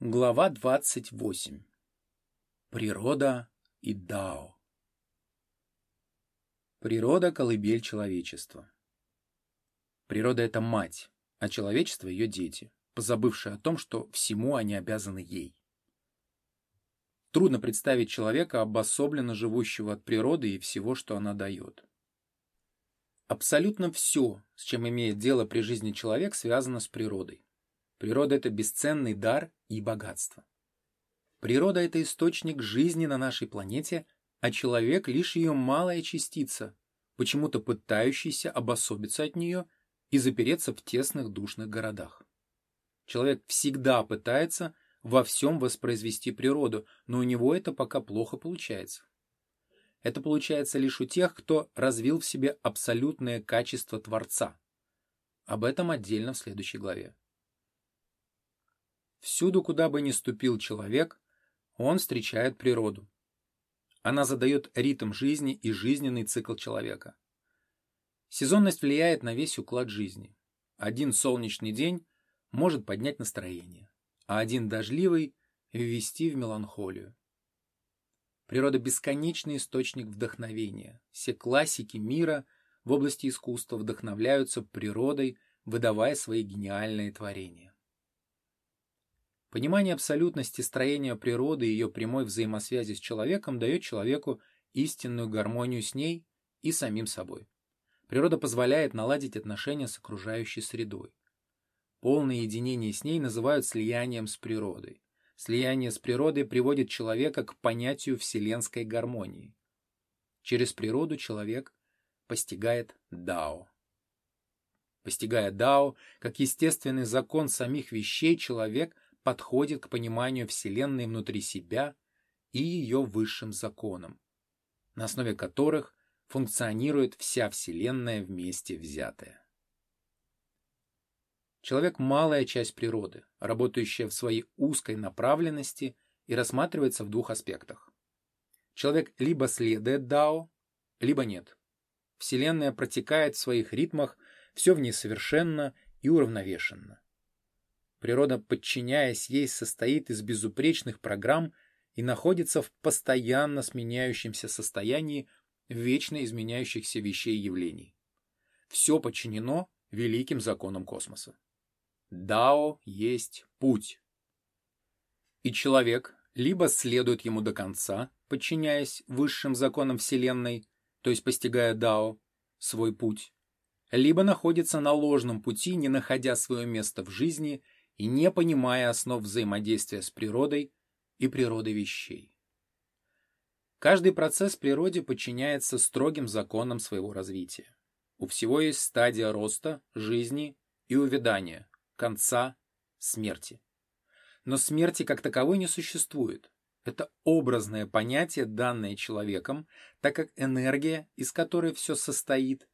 Глава 28. Природа и Дао. Природа – колыбель человечества. Природа – это мать, а человечество – ее дети, позабывшие о том, что всему они обязаны ей. Трудно представить человека, обособленно живущего от природы и всего, что она дает. Абсолютно все, с чем имеет дело при жизни человек, связано с природой. Природа – это бесценный дар и богатство. Природа – это источник жизни на нашей планете, а человек – лишь ее малая частица, почему-то пытающийся обособиться от нее и запереться в тесных душных городах. Человек всегда пытается во всем воспроизвести природу, но у него это пока плохо получается. Это получается лишь у тех, кто развил в себе абсолютное качество Творца. Об этом отдельно в следующей главе. Всюду, куда бы ни ступил человек, он встречает природу. Она задает ритм жизни и жизненный цикл человека. Сезонность влияет на весь уклад жизни. Один солнечный день может поднять настроение, а один дождливый – ввести в меланхолию. Природа – бесконечный источник вдохновения. Все классики мира в области искусства вдохновляются природой, выдавая свои гениальные творения. Понимание абсолютности строения природы и ее прямой взаимосвязи с человеком дает человеку истинную гармонию с ней и самим собой. Природа позволяет наладить отношения с окружающей средой. Полное единение с ней называют слиянием с природой. Слияние с природой приводит человека к понятию вселенской гармонии. Через природу человек постигает Дао. Постигая Дао, как естественный закон самих вещей, человек – подходит к пониманию Вселенной внутри себя и ее высшим законам, на основе которых функционирует вся Вселенная вместе взятая. Человек – малая часть природы, работающая в своей узкой направленности и рассматривается в двух аспектах. Человек либо следует Дао, либо нет. Вселенная протекает в своих ритмах, все в ней совершенно и уравновешенно. Природа, подчиняясь ей, состоит из безупречных программ и находится в постоянно сменяющемся состоянии вечно изменяющихся вещей и явлений. Все подчинено великим законам космоса. Дао есть путь. И человек либо следует ему до конца, подчиняясь высшим законам Вселенной, то есть постигая Дао, свой путь, либо находится на ложном пути, не находя свое место в жизни и не понимая основ взаимодействия с природой и природой вещей. Каждый процесс в природе подчиняется строгим законам своего развития. У всего есть стадия роста, жизни и увядания, конца, смерти. Но смерти как таковой не существует. Это образное понятие, данное человеком, так как энергия, из которой все состоит,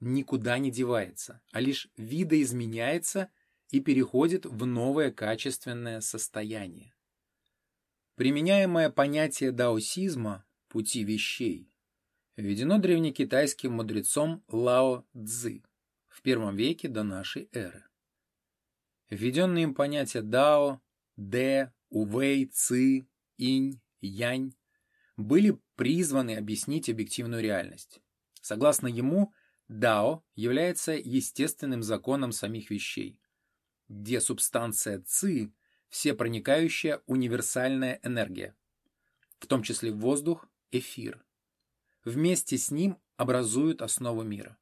никуда не девается, а лишь видоизменяется и переходит в новое качественное состояние. Применяемое понятие даосизма «пути вещей» введено древнекитайским мудрецом Лао Цзы в первом веке до нашей эры. Введенные им понятия дао, дэ, увэй, ци, инь, янь были призваны объяснить объективную реальность. Согласно ему, дао является естественным законом самих вещей, где субстанция ЦИ – всепроникающая универсальная энергия, в том числе воздух, эфир. Вместе с ним образуют основу мира.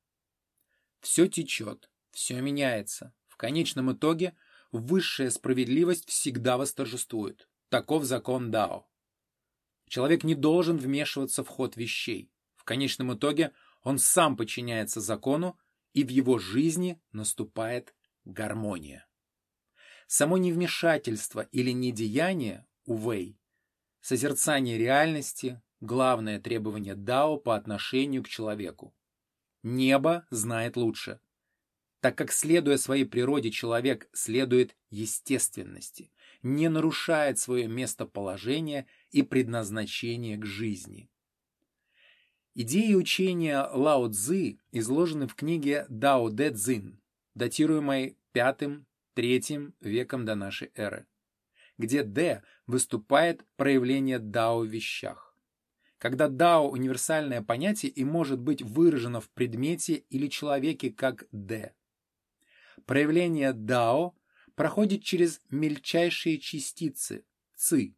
Все течет, все меняется. В конечном итоге высшая справедливость всегда восторжествует. Таков закон Дао. Человек не должен вмешиваться в ход вещей. В конечном итоге он сам подчиняется закону, и в его жизни наступает гармония. Само невмешательство или недеяние, увей, созерцание реальности – главное требование Дао по отношению к человеку. Небо знает лучше, так как, следуя своей природе, человек следует естественности, не нарушает свое местоположение и предназначение к жизни. Идеи учения Лао Цзы изложены в книге Дао Дэ Цзин, датируемой пятым третьим веком до нашей эры. где D выступает проявление Дао в вещах. Когда Дао – универсальное понятие и может быть выражено в предмете или человеке как D. Проявление Дао проходит через мельчайшие частицы – ЦИ.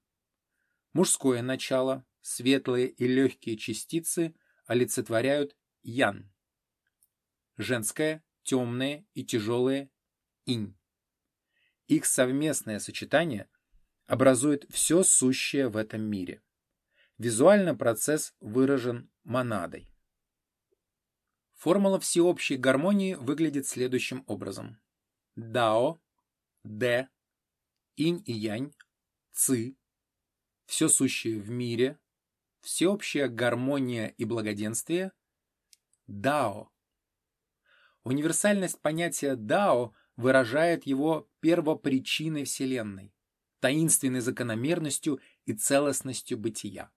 Мужское начало, светлые и легкие частицы олицетворяют Ян. Женское, темное и тяжелое – Инь. Их совместное сочетание образует все сущее в этом мире. Визуально процесс выражен монадой. Формула всеобщей гармонии выглядит следующим образом. Дао, Дэ, Инь и Янь, Ци, все сущее в мире, всеобщая гармония и благоденствие, Дао. Универсальность понятия Дао выражает его первопричиной Вселенной, таинственной закономерностью и целостностью бытия.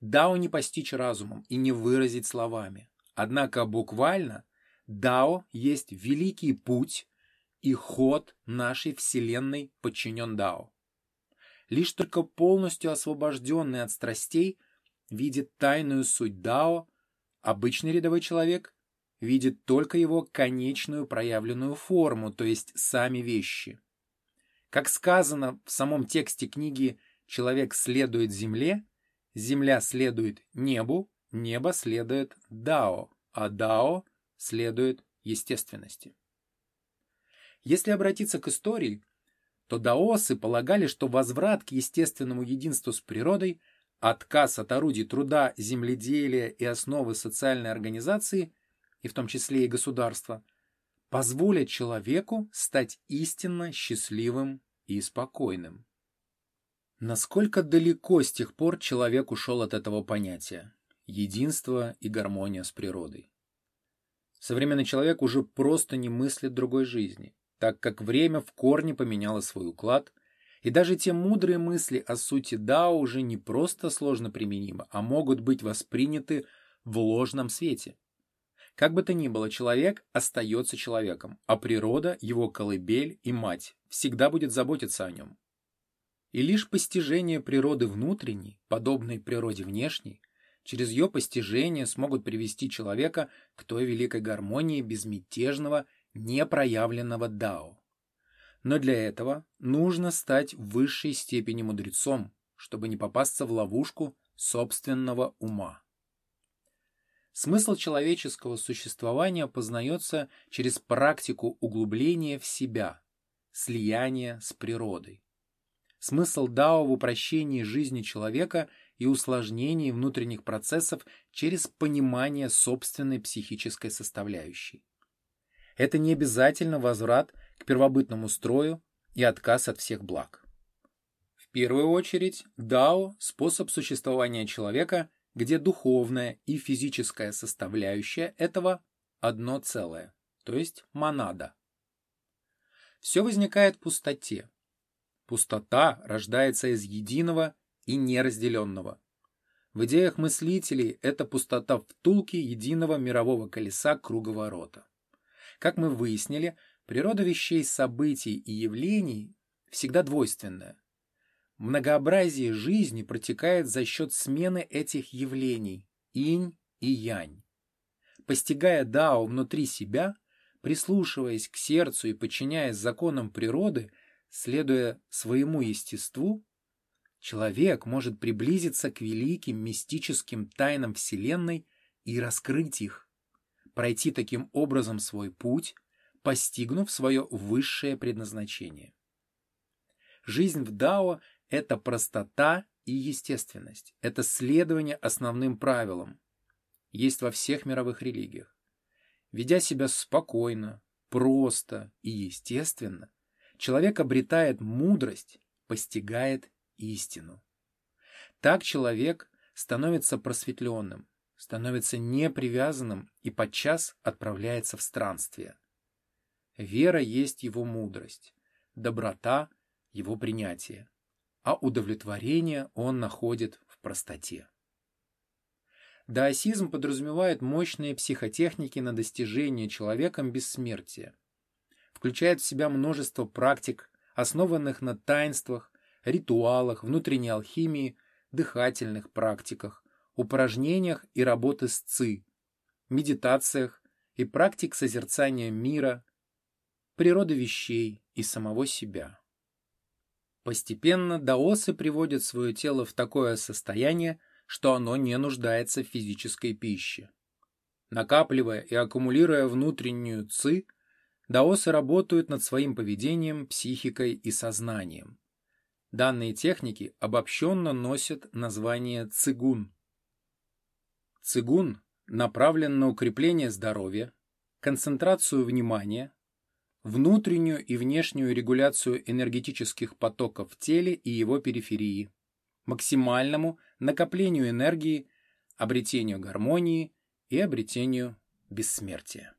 Дао не постичь разумом и не выразить словами. Однако буквально Дао есть великий путь и ход нашей Вселенной подчинен Дао. Лишь только полностью освобожденный от страстей видит тайную суть Дао, обычный рядовой человек видит только его конечную проявленную форму, то есть сами вещи. Как сказано в самом тексте книги «Человек следует земле», земля следует небу, небо следует Дао, а Дао следует естественности. Если обратиться к истории, то даосы полагали, что возврат к естественному единству с природой, отказ от орудий труда, земледелия и основы социальной организации, и в том числе и государства, позволят человеку стать истинно счастливым и спокойным. Насколько далеко с тех пор человек ушел от этого понятия – единство и гармония с природой? Современный человек уже просто не мыслит другой жизни так как время в корне поменяло свой уклад, и даже те мудрые мысли о сути Дао уже не просто сложно применимы, а могут быть восприняты в ложном свете. Как бы то ни было, человек остается человеком, а природа, его колыбель и мать всегда будет заботиться о нем. И лишь постижение природы внутренней, подобной природе внешней, через ее постижение смогут привести человека к той великой гармонии безмятежного непроявленного дао. Но для этого нужно стать в высшей степени мудрецом, чтобы не попасться в ловушку собственного ума. Смысл человеческого существования познается через практику углубления в себя, слияния с природой. Смысл дао в упрощении жизни человека и усложнении внутренних процессов через понимание собственной психической составляющей. Это не обязательно возврат к первобытному строю и отказ от всех благ. В первую очередь, дао – способ существования человека, где духовная и физическая составляющая этого одно целое, то есть монада. Все возникает в пустоте. Пустота рождается из единого и неразделенного. В идеях мыслителей это пустота втулки единого мирового колеса круговорота. Как мы выяснили, природа вещей, событий и явлений всегда двойственная. Многообразие жизни протекает за счет смены этих явлений – инь и янь. Постигая дао внутри себя, прислушиваясь к сердцу и подчиняясь законам природы, следуя своему естеству, человек может приблизиться к великим мистическим тайнам Вселенной и раскрыть их пройти таким образом свой путь, постигнув свое высшее предназначение. Жизнь в Дао – это простота и естественность, это следование основным правилам. Есть во всех мировых религиях. Ведя себя спокойно, просто и естественно, человек обретает мудрость, постигает истину. Так человек становится просветленным, становится непривязанным и подчас отправляется в странствие. Вера есть его мудрость, доброта – его принятие, а удовлетворение он находит в простоте. Даосизм подразумевает мощные психотехники на достижение человеком бессмертия, включает в себя множество практик, основанных на таинствах, ритуалах, внутренней алхимии, дыхательных практиках, упражнениях и работы с ЦИ, медитациях и практик созерцания мира, природы вещей и самого себя. Постепенно даосы приводят свое тело в такое состояние, что оно не нуждается в физической пище. Накапливая и аккумулируя внутреннюю ци, даосы работают над своим поведением, психикой и сознанием. Данные техники обобщенно носят название цигун. Цигун направлен на укрепление здоровья, концентрацию внимания, внутреннюю и внешнюю регуляцию энергетических потоков в теле и его периферии, максимальному накоплению энергии, обретению гармонии и обретению бессмертия.